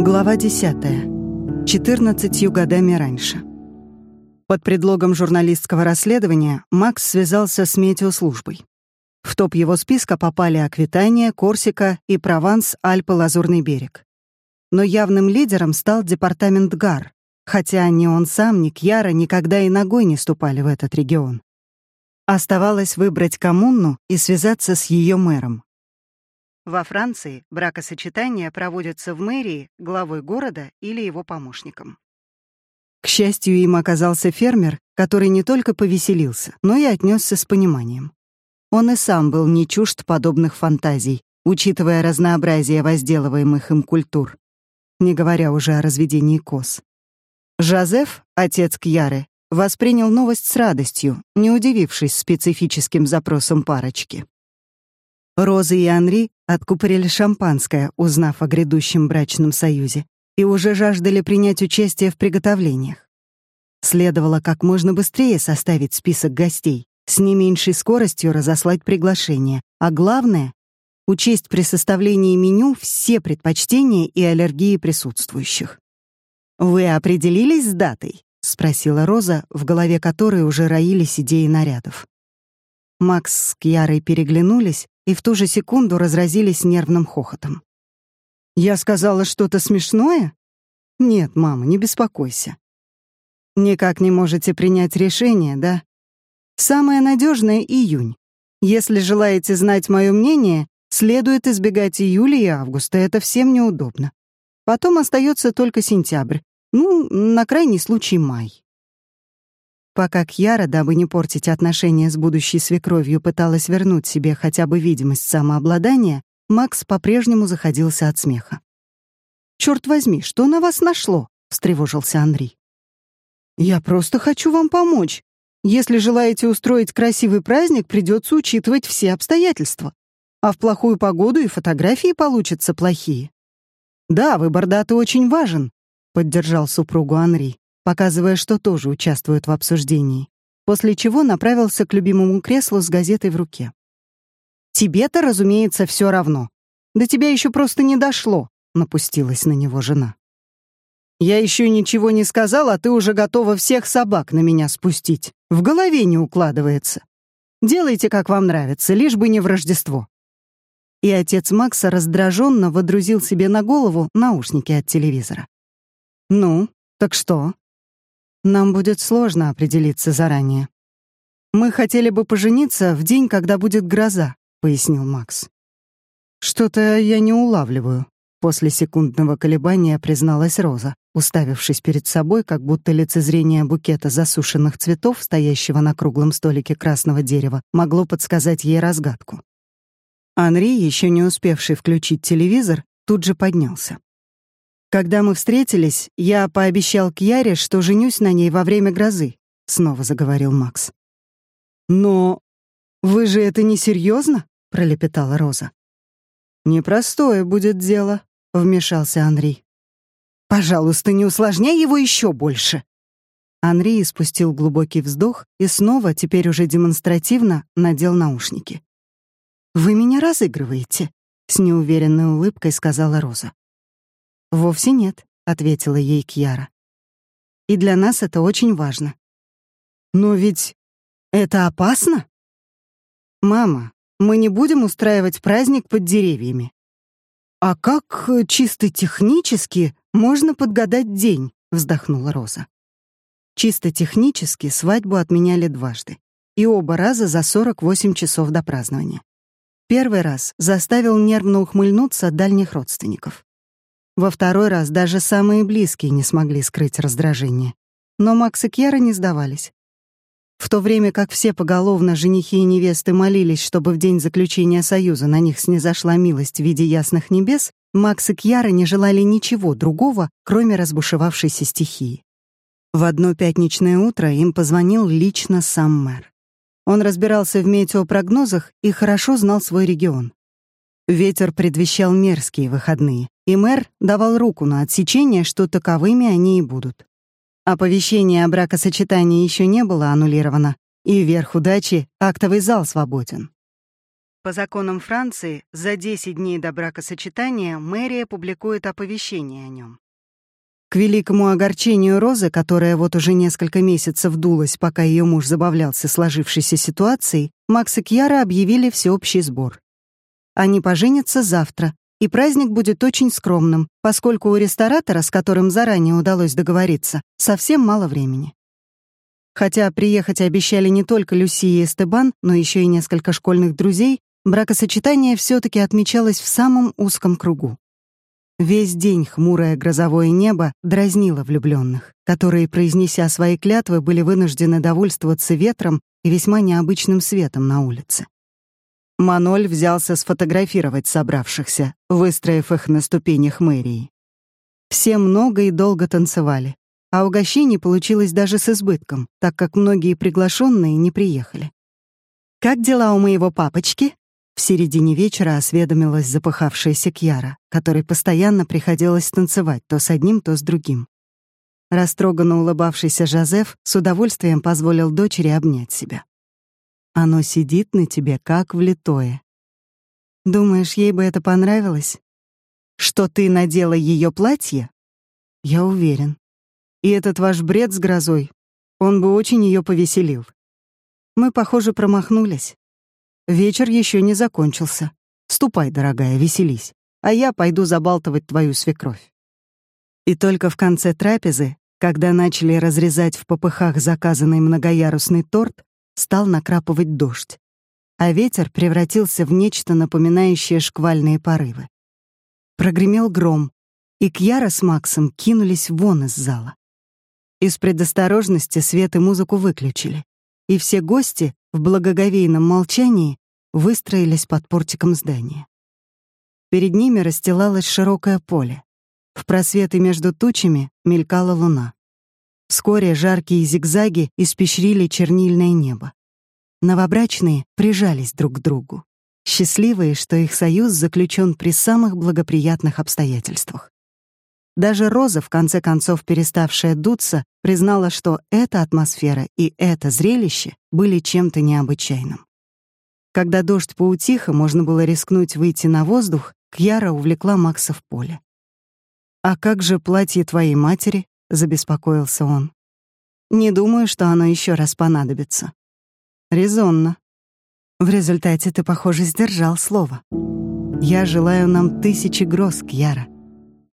Глава 10. 14 годами раньше. Под предлогом журналистского расследования Макс связался с метеослужбой. В топ его списка попали Аквитания, Корсика и Прованс, Альпы, Лазурный берег. Но явным лидером стал департамент ГАР, хотя ни он сам, ни Кьяра никогда и ногой не ступали в этот регион. Оставалось выбрать коммуну и связаться с ее мэром, во Франции бракосочетания проводятся в мэрии, главой города или его помощником. К счастью, им оказался фермер, который не только повеселился, но и отнесся с пониманием. Он и сам был не чужд подобных фантазий, учитывая разнообразие возделываемых им культур, не говоря уже о разведении коз. Жозеф, отец Кьяры, воспринял новость с радостью, не удивившись специфическим запросам парочки. Роза и Анри откупорили шампанское, узнав о грядущем брачном союзе, и уже жаждали принять участие в приготовлениях. Следовало как можно быстрее составить список гостей, с не меньшей скоростью разослать приглашения, а главное — учесть при составлении меню все предпочтения и аллергии присутствующих. «Вы определились с датой?» — спросила Роза, в голове которой уже роились идеи нарядов. Макс с Кьярой переглянулись, и в ту же секунду разразились нервным хохотом. «Я сказала что-то смешное?» «Нет, мама, не беспокойся». «Никак не можете принять решение, да?» «Самое надежное — июнь. Если желаете знать мое мнение, следует избегать июля и августа, это всем неудобно. Потом остается только сентябрь, ну, на крайний случай май». Пока Кьяра, дабы не портить отношения с будущей свекровью, пыталась вернуть себе хотя бы видимость самообладания, Макс по-прежнему заходился от смеха. «Чёрт возьми, что на вас нашло?» — встревожился Андрей. «Я просто хочу вам помочь. Если желаете устроить красивый праздник, придется учитывать все обстоятельства. А в плохую погоду и фотографии получатся плохие». «Да, выбор даты очень важен», — поддержал супругу Анри показывая, что тоже участвует в обсуждении, после чего направился к любимому креслу с газетой в руке. «Тебе-то, разумеется, все равно. До тебя еще просто не дошло», — напустилась на него жена. «Я еще ничего не сказал, а ты уже готова всех собак на меня спустить. В голове не укладывается. Делайте, как вам нравится, лишь бы не в Рождество». И отец Макса раздраженно водрузил себе на голову наушники от телевизора. «Ну, так что?» Нам будет сложно определиться заранее. Мы хотели бы пожениться в день, когда будет гроза, пояснил Макс. Что-то я не улавливаю, после секундного колебания призналась Роза, уставившись перед собой, как будто лицезрение букета засушенных цветов, стоящего на круглом столике красного дерева, могло подсказать ей разгадку. Анри, еще не успевший включить телевизор, тут же поднялся. Когда мы встретились, я пообещал Кьяре, что женюсь на ней во время грозы, снова заговорил Макс. Но вы же это не серьезно? пролепетала Роза. Непростое будет дело, вмешался Андрей. Пожалуйста, не усложняй его еще больше. Андрей испустил глубокий вздох и снова, теперь уже демонстративно, надел наушники. «Вы меня разыгрываете», — с неуверенной улыбкой сказала Роза. «Вовсе нет», — ответила ей Кьяра. «И для нас это очень важно». «Но ведь это опасно?» «Мама, мы не будем устраивать праздник под деревьями». «А как э, чисто технически можно подгадать день?» — вздохнула Роза. Чисто технически свадьбу отменяли дважды, и оба раза за 48 часов до празднования. Первый раз заставил нервно ухмыльнуться дальних родственников. Во второй раз даже самые близкие не смогли скрыть раздражение. Но Макс и Кьяра не сдавались. В то время как все поголовно женихи и невесты молились, чтобы в день заключения союза на них снизошла милость в виде ясных небес, Макс и Кьяра не желали ничего другого, кроме разбушевавшейся стихии. В одно пятничное утро им позвонил лично сам мэр. Он разбирался в метеопрогнозах и хорошо знал свой регион. Ветер предвещал мерзкие выходные, и мэр давал руку на отсечение, что таковыми они и будут. Оповещение о бракосочетании еще не было аннулировано, и вверх удачи актовый зал свободен. По законам Франции, за 10 дней до бракосочетания мэрия публикует оповещение о нем. К великому огорчению Розы, которая вот уже несколько месяцев дулась, пока ее муж забавлялся сложившейся ситуацией, Макс и Кьяра объявили всеобщий сбор. Они поженятся завтра, и праздник будет очень скромным, поскольку у ресторатора, с которым заранее удалось договориться, совсем мало времени. Хотя приехать обещали не только Люси и Эстебан, но еще и несколько школьных друзей, бракосочетание все таки отмечалось в самом узком кругу. Весь день хмурое грозовое небо дразнило влюбленных, которые, произнеся свои клятвы, были вынуждены довольствоваться ветром и весьма необычным светом на улице. Маноль взялся сфотографировать собравшихся, выстроив их на ступенях мэрии. Все много и долго танцевали, а угощений получилось даже с избытком, так как многие приглашенные не приехали. «Как дела у моего папочки?» В середине вечера осведомилась запыхавшаяся Кьяра, которой постоянно приходилось танцевать то с одним, то с другим. Растроганно улыбавшийся Жозеф с удовольствием позволил дочери обнять себя. «Оно сидит на тебе, как влитое. Думаешь, ей бы это понравилось? Что ты надела ее платье? Я уверен. И этот ваш бред с грозой, он бы очень ее повеселил. Мы, похоже, промахнулись. Вечер еще не закончился. Ступай, дорогая, веселись, а я пойду забалтывать твою свекровь. И только в конце трапезы, когда начали разрезать в попыхах заказанный многоярусный торт, стал накрапывать дождь, а ветер превратился в нечто напоминающее шквальные порывы. Прогремел гром, и Кьяра с Максом кинулись вон из зала. Из предосторожности свет и музыку выключили, и все гости в благоговейном молчании выстроились под портиком здания. Перед ними расстилалось широкое поле. В просветы между тучами мелькала луна. Вскоре жаркие зигзаги испещрили чернильное небо. Новобрачные прижались друг к другу, счастливые, что их союз заключен при самых благоприятных обстоятельствах. Даже Роза, в конце концов переставшая дуться, признала, что эта атмосфера и это зрелище были чем-то необычайным. Когда дождь поутих и можно было рискнуть выйти на воздух, Кьяра увлекла Макса в поле. «А как же платье твоей матери?» — забеспокоился он. «Не думаю, что оно еще раз понадобится». «Резонно. В результате ты, похоже, сдержал слово. Я желаю нам тысячи гроз, Кьяра.